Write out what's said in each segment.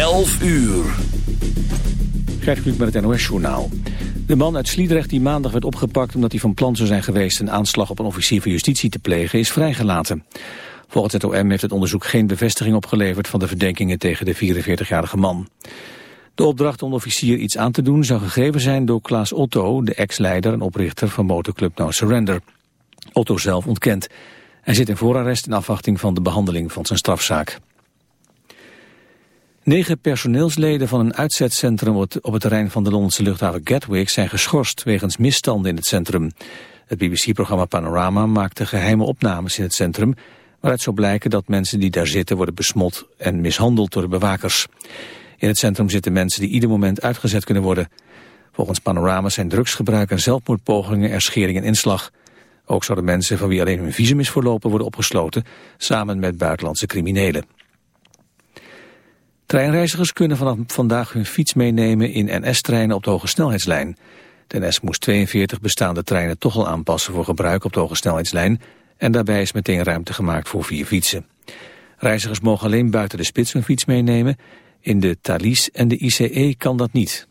11 uur. Gert Kluk met het NOS-journaal. De man uit Sliedrecht die maandag werd opgepakt omdat hij van plan zou zijn geweest een aanslag op een officier van justitie te plegen is vrijgelaten. Volgens het OM heeft het onderzoek geen bevestiging opgeleverd van de verdenkingen tegen de 44-jarige man. De opdracht om de officier iets aan te doen zou gegeven zijn door Klaas Otto, de ex-leider en oprichter van motorclub No Surrender. Otto zelf ontkent. Hij zit in voorarrest in afwachting van de behandeling van zijn strafzaak. Negen personeelsleden van een uitzetcentrum op het terrein van de Londense luchthaven Gatwick zijn geschorst wegens misstanden in het centrum. Het BBC-programma Panorama maakte geheime opnames in het centrum, waaruit zou blijken dat mensen die daar zitten worden besmot en mishandeld door de bewakers. In het centrum zitten mensen die ieder moment uitgezet kunnen worden. Volgens Panorama zijn drugsgebruik en zelfmoordpogingen er schering en inslag. Ook zouden mensen van wie alleen hun visum is verlopen worden opgesloten, samen met buitenlandse criminelen. Treinreizigers kunnen vanaf vandaag hun fiets meenemen in NS-treinen op de hoge snelheidslijn. De NS moest 42 bestaande treinen toch al aanpassen voor gebruik op de hoge snelheidslijn en daarbij is meteen ruimte gemaakt voor vier fietsen. Reizigers mogen alleen buiten de spits hun fiets meenemen. In de Thalys en de ICE kan dat niet.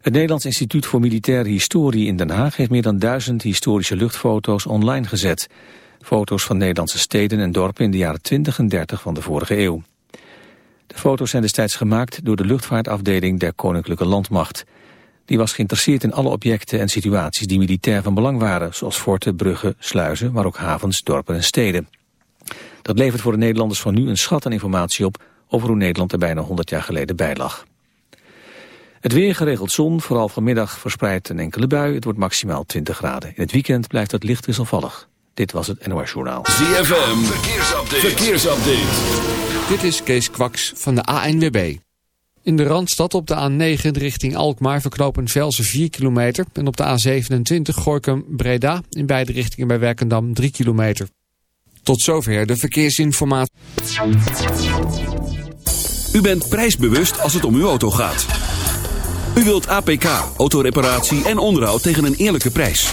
Het Nederlands Instituut voor Militaire Historie in Den Haag heeft meer dan duizend historische luchtfoto's online gezet. Foto's van Nederlandse steden en dorpen in de jaren 20 en 30 van de vorige eeuw. De foto's zijn destijds gemaakt door de luchtvaartafdeling der Koninklijke Landmacht. Die was geïnteresseerd in alle objecten en situaties die militair van belang waren, zoals forten, bruggen, sluizen, maar ook havens, dorpen en steden. Dat levert voor de Nederlanders van nu een schat aan informatie op over hoe Nederland er bijna 100 jaar geleden bij lag. Het weer geregeld zon, vooral vanmiddag verspreid een enkele bui. Het wordt maximaal 20 graden. In het weekend blijft het licht wisselvallig. Dit was het NOS Journaal. ZFM, verkeersupdate. verkeersupdate. Dit is Kees Kwaks van de ANWB. In de Randstad op de A9 richting Alkmaar verknopen Velsen 4 kilometer. En op de A27 Gorkum Breda in beide richtingen bij Werkendam 3 kilometer. Tot zover de verkeersinformatie. U bent prijsbewust als het om uw auto gaat. U wilt APK, autoreparatie en onderhoud tegen een eerlijke prijs.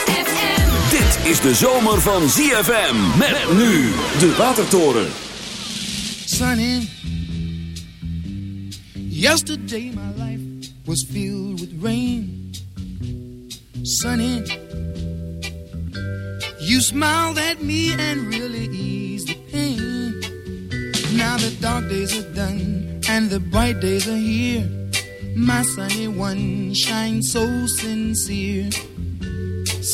Dit is de zomer van ZFM. Met nu de Watertoren. sunny. Yesterday my life was filled with rain. Sunny, you smiled at me and really eased the pain. Now the dark days are done and the bright days are here. My sunny one shines so sincere.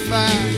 fine.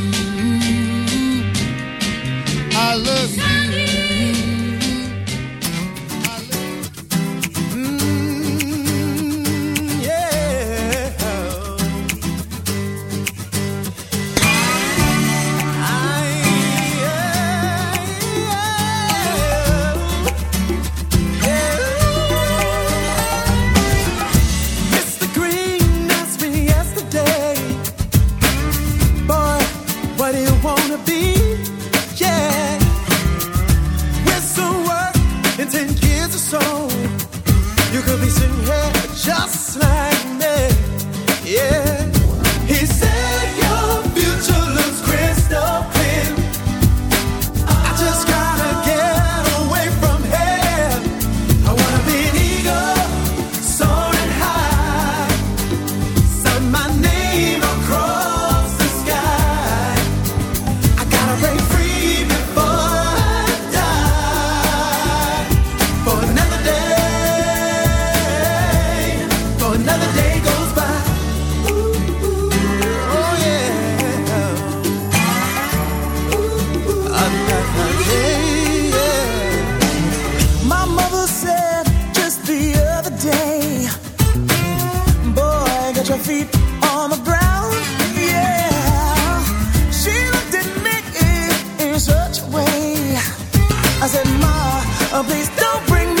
way. I said, Ma, uh, please don't bring me.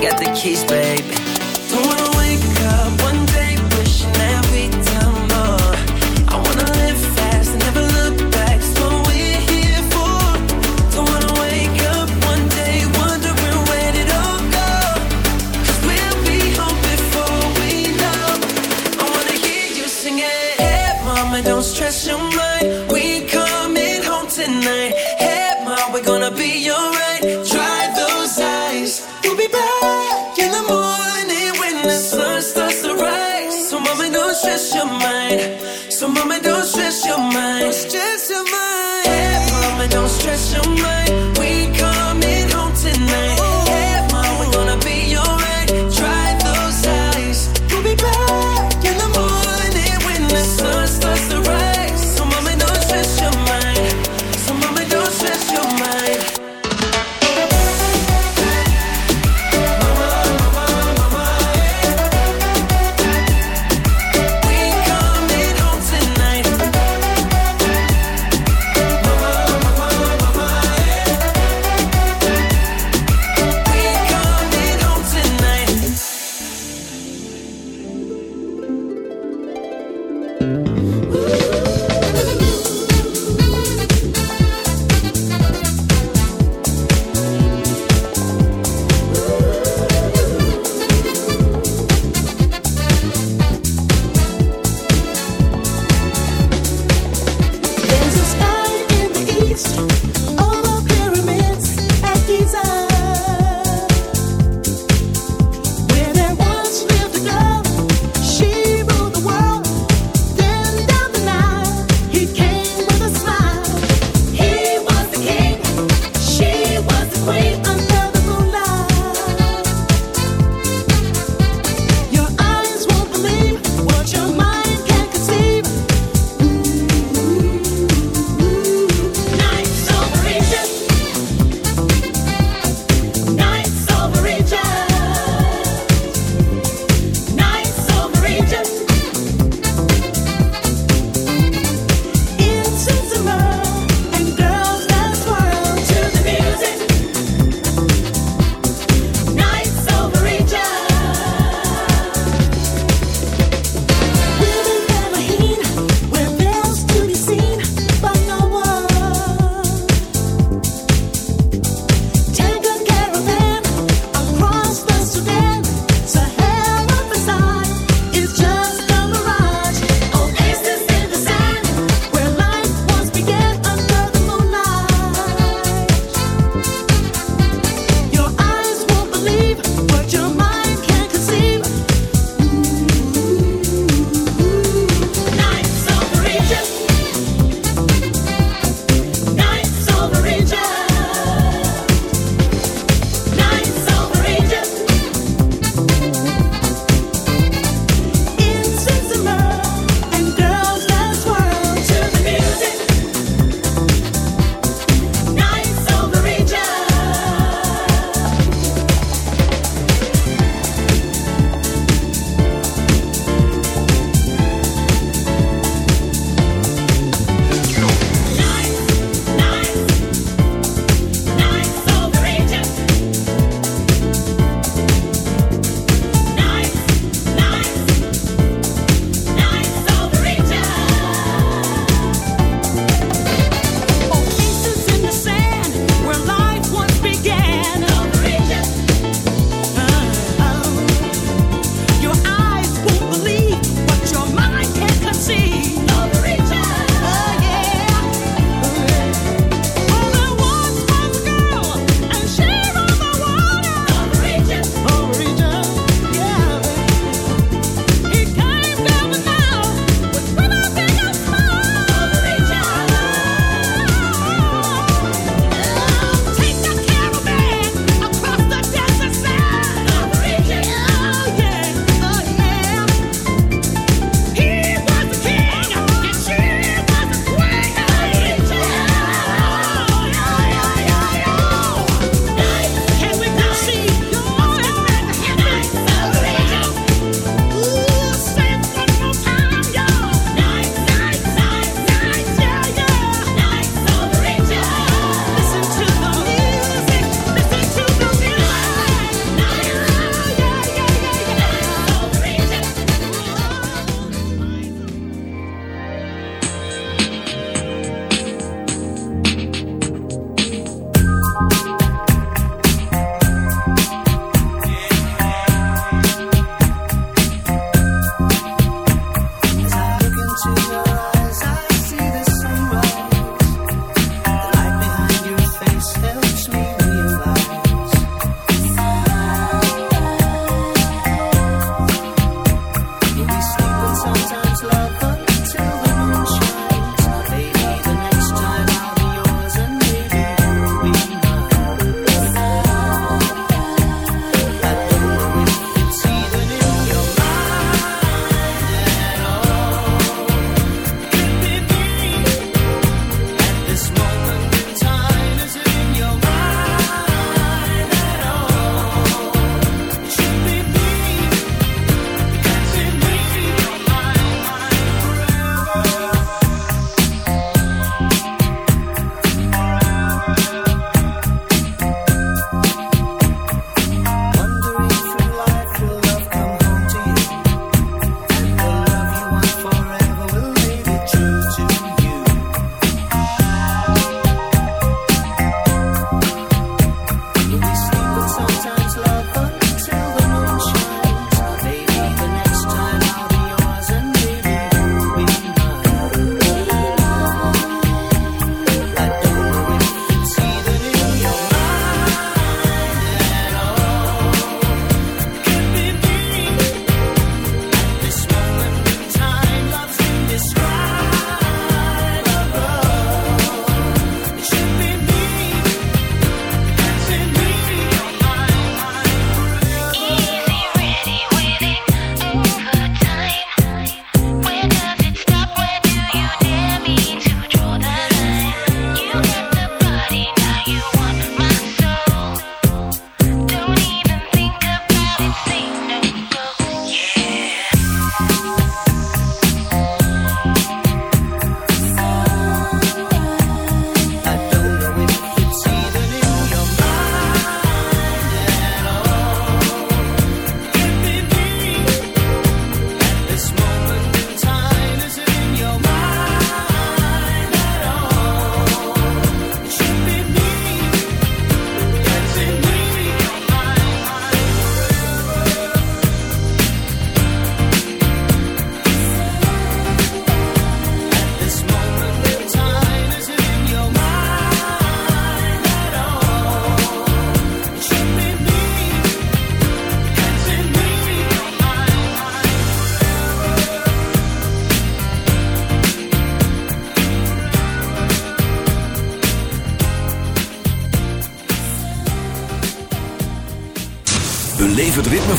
Got the keys, baby.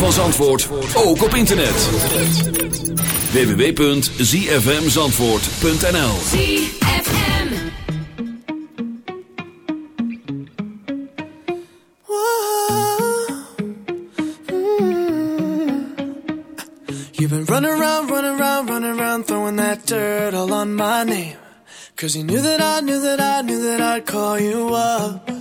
van Zandvoort ook op internet. www.zfmzandvoort.nl ZFM You've been running around, running around, running around Throwing that dirt all on my name. Cause you knew that I, knew that I, knew that I'd call you up.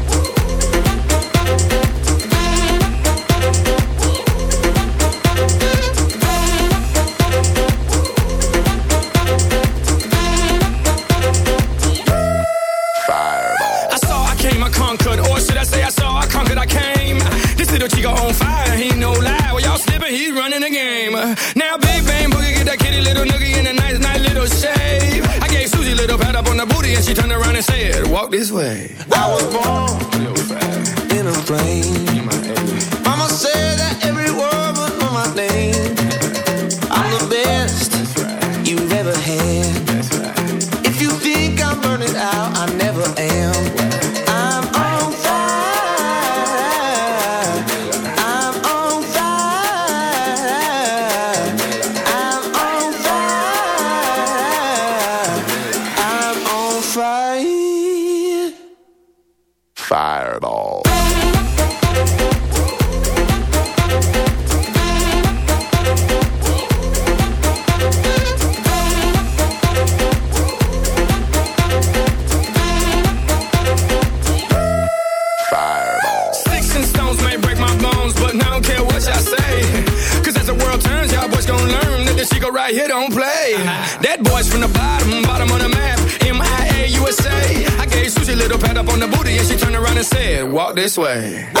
this way. I was born in a plane. Mama said that this way.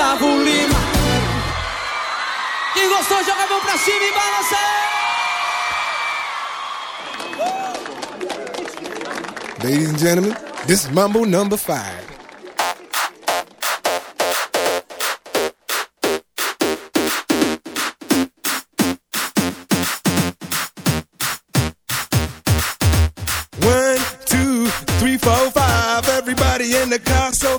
Gusttavo Lima Quem gostou, joga a mão pra cima e balança Ladies and gentlemen, this is Mambo number five. One, two, three, four, five. Everybody in the car, so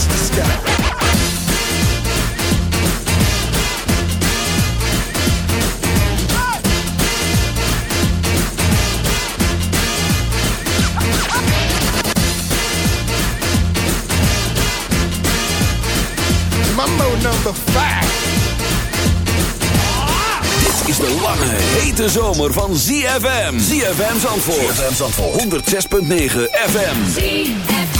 touch the sky. Mambo number five. Dit is de lange, hete zomer van ZFM. ZFM Zandvoort. ZFM Zandvoort. 106.9 FM. ZFM.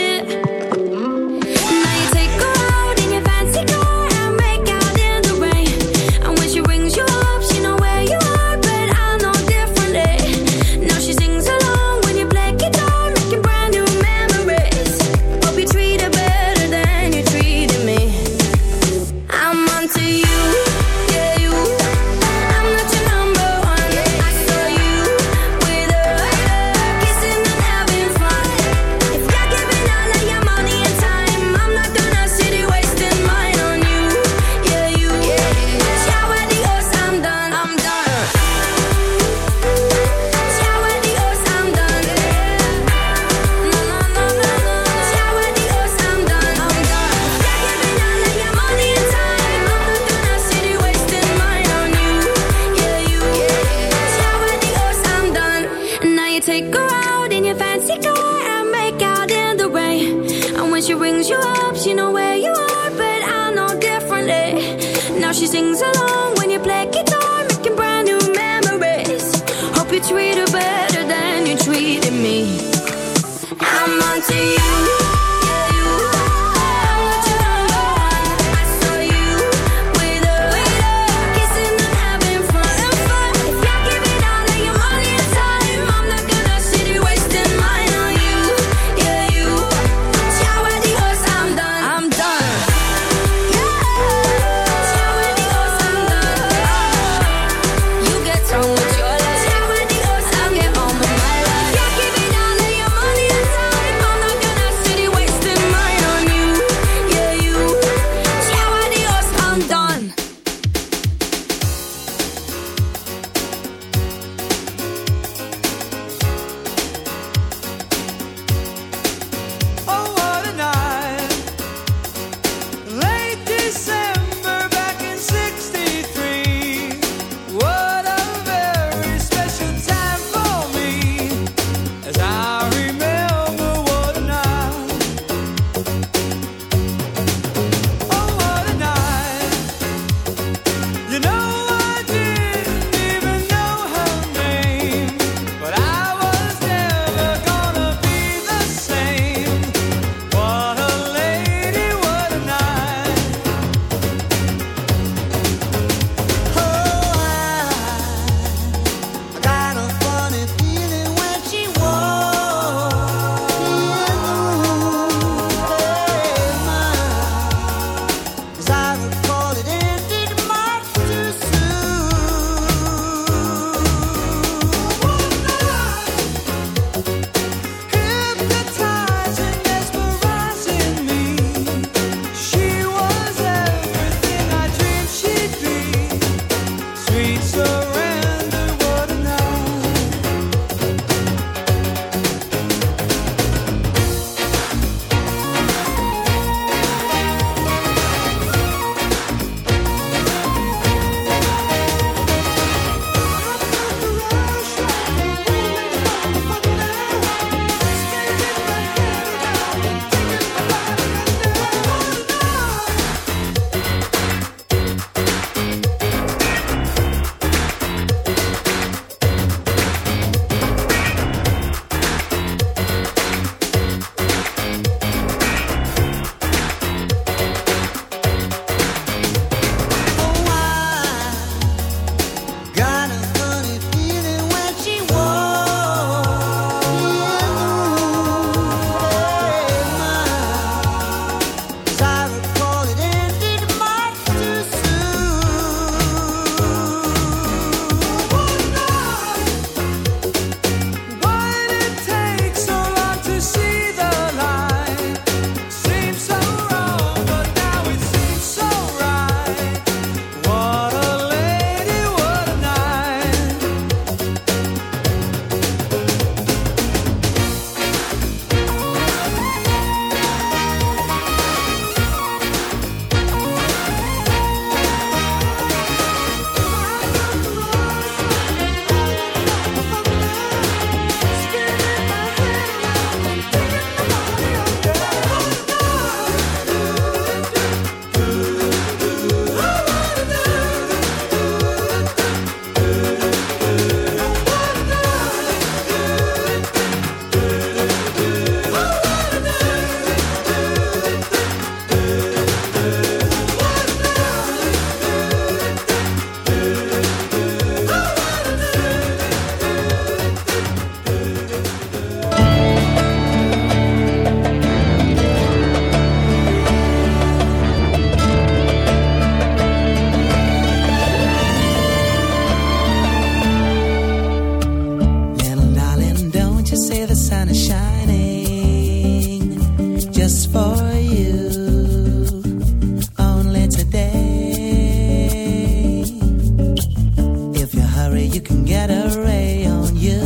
Get a ray on you.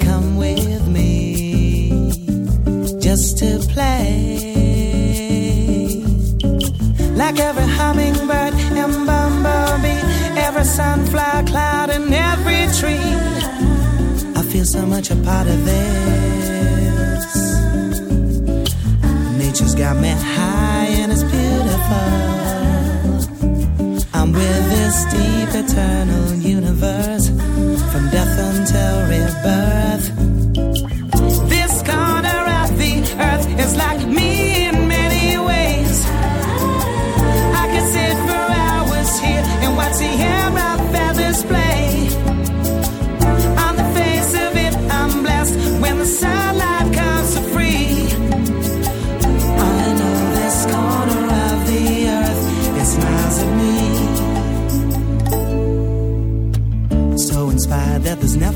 Come with me just to play. Like every hummingbird and bumblebee, every sunflower cloud and every tree. I feel so much a part of this. Nature's got me high and it's beautiful. Eternal universe from death until rebirth. This corner of the earth is like me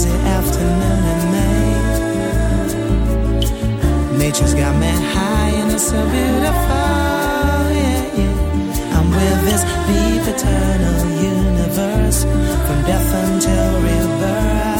To afternoon in May. Nature's got me high and it's so beautiful. Yeah, yeah. I'm with this deep eternal universe from death until rebirth.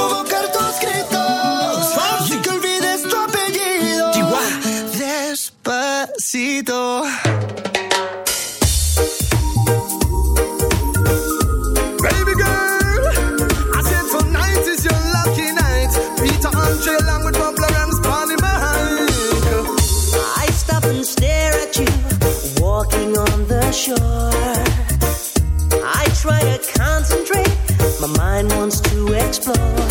explore.